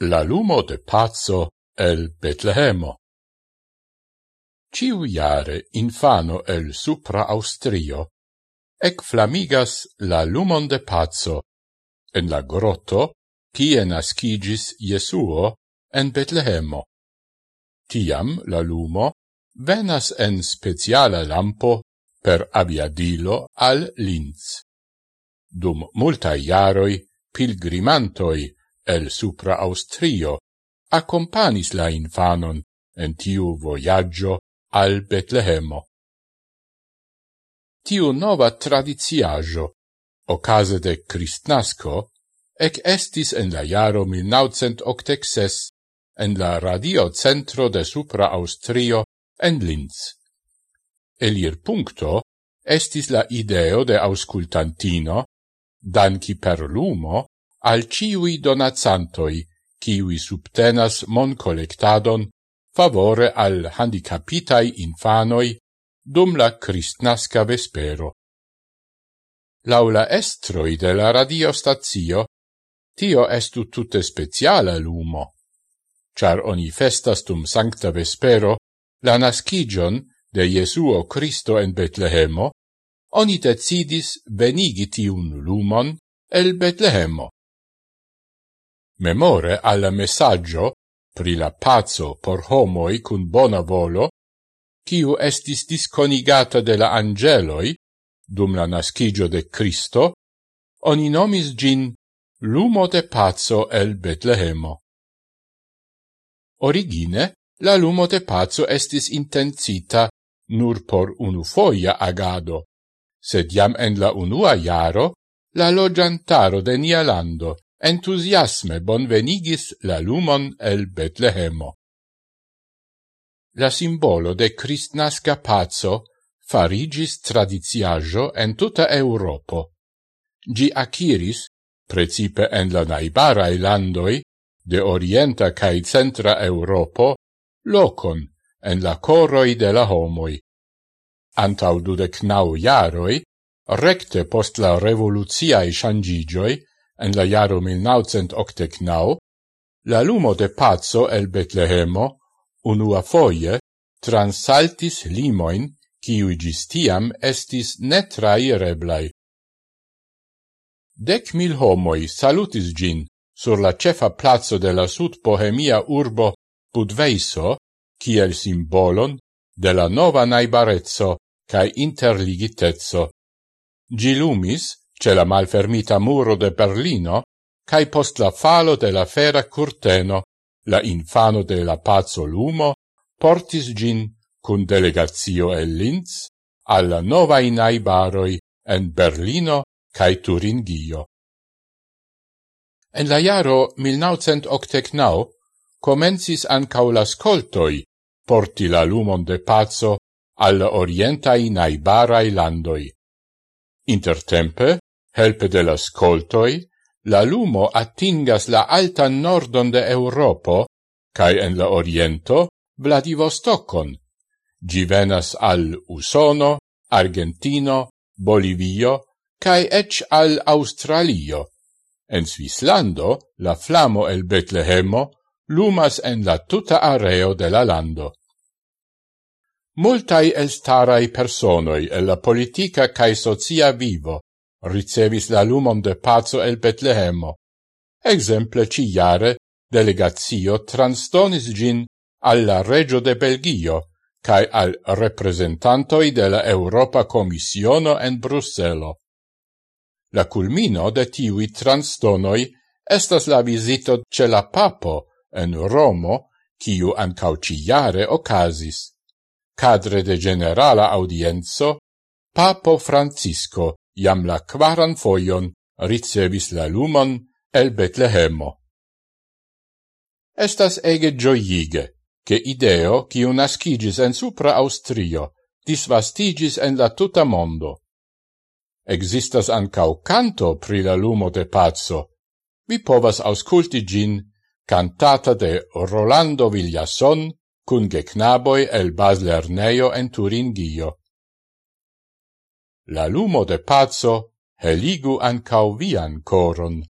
la lumo de pazzo el Betlehemo. Ciu iare infano el supra Austrio ec flamigas la lumon de pazzo en la grotto cie nascigis Jesuo en Betlehemo. Tiam la lumo venas en speciala lampo per aviadilo al Linz. Dum multa iaroi pilgrimantoi el supra Austrio accompanis la infanon en tiu voyaggio al Betlehemo. Tiu nova tradiziaggio, ocase de Christnasco, ec estis en la jaro 1986 en la radio centro de Supra Austrio en Linz. Elir puncto estis la ideo de auscultantino, danki per lumo, al ciui donazantoi, ciui subtenas mon collectadon favore al handicapitai infanoi dum la cristnasca vespero. Laula estroi de la radio stazio, tio estu tutte speciala lumo. Char oni festas dum sancta vespero la nascigion de Jesuo Cristo en Betlehemo, oni decidis venigi tiun lumon el Betlehemo memore alla messaggio pri la pazzo por homoi cun bona volo, quiu estis disconigata de la angeloi, dum la nascigio de Cristo, oni nomis gin lumo de pazzo el Betlehemo. Origine, la lumo de pazzo estis intensita nur por unu foia agado, sed jam en la unua iaro la logiantaro de nia lando entusiasme bonvenigis la lumon el Betlehemo. La simbolo de Cristnasca pazzo farigis tradiziaggio en tuta Europo. Gi aciris, precipe en la naibarae landoi, de orienta cae centra Europo, locon en la coroi de la homoi. Antau dudec nau jaroi, recte post la revoluziae shangigioi, en la jaro 1989, la lumo de pazzo el Betlehemo unua foie transaltis limoin kiui gistiam estis netraireblai. Dec mil homoi salutis gin sur la cefa plazzo de la sud Bohemia urbo Budveiso, ciel simbolon de la nova naibarezzo cae interligitezzo. Gilumis, ce la malfermita muro de Berlino, cae post la falo de la fera curteno, la infano de la pazzo lumo portis gin cun delegazio el Linz alla nova inaibaroi en Berlino cae Turingio. En la jaro 1989 comencis ancau l'ascoltoi porti la lumon de pazzo al orientai naibarai landoi. Intertempe, Helpe de las coltoi, la lumo attingas la altan nordon de Europo, cae en la oriento Vladivostokon. Gi venas al Usono, Argentino, Bolivio, cae ec al Australio. En Svislando la flamo el Betlehemo lumas en la tuta areo de la lando. Multai elstarai personoi el la politica cae socia vivo ricevis la lumon de pazzo el Betlehemo. Exemple ciare delegazio transtonis gin alla regio de Belgio cae al representantoi de la Europa Commissiono en Brusselo. La culmino de tiui transtonoi estas la visito ce la papo en Romo, ciu ancau ciare ocasis. Cadre de generala audienzo, Papo Francisco iam la quaran foion ricevis la lumon el Betlehemo. Estas ege gioiige, che ideo ciu nascigis en supra Austrio, disvastigis en la tuta mondo. Existas ancau canto pri la lumo de pazzo. Vi povas ausculti gin, cantata de Rolando Villason, cun ge el el Baslerneo en Turingio. La lumo de pazzo heligu ancau vian coron.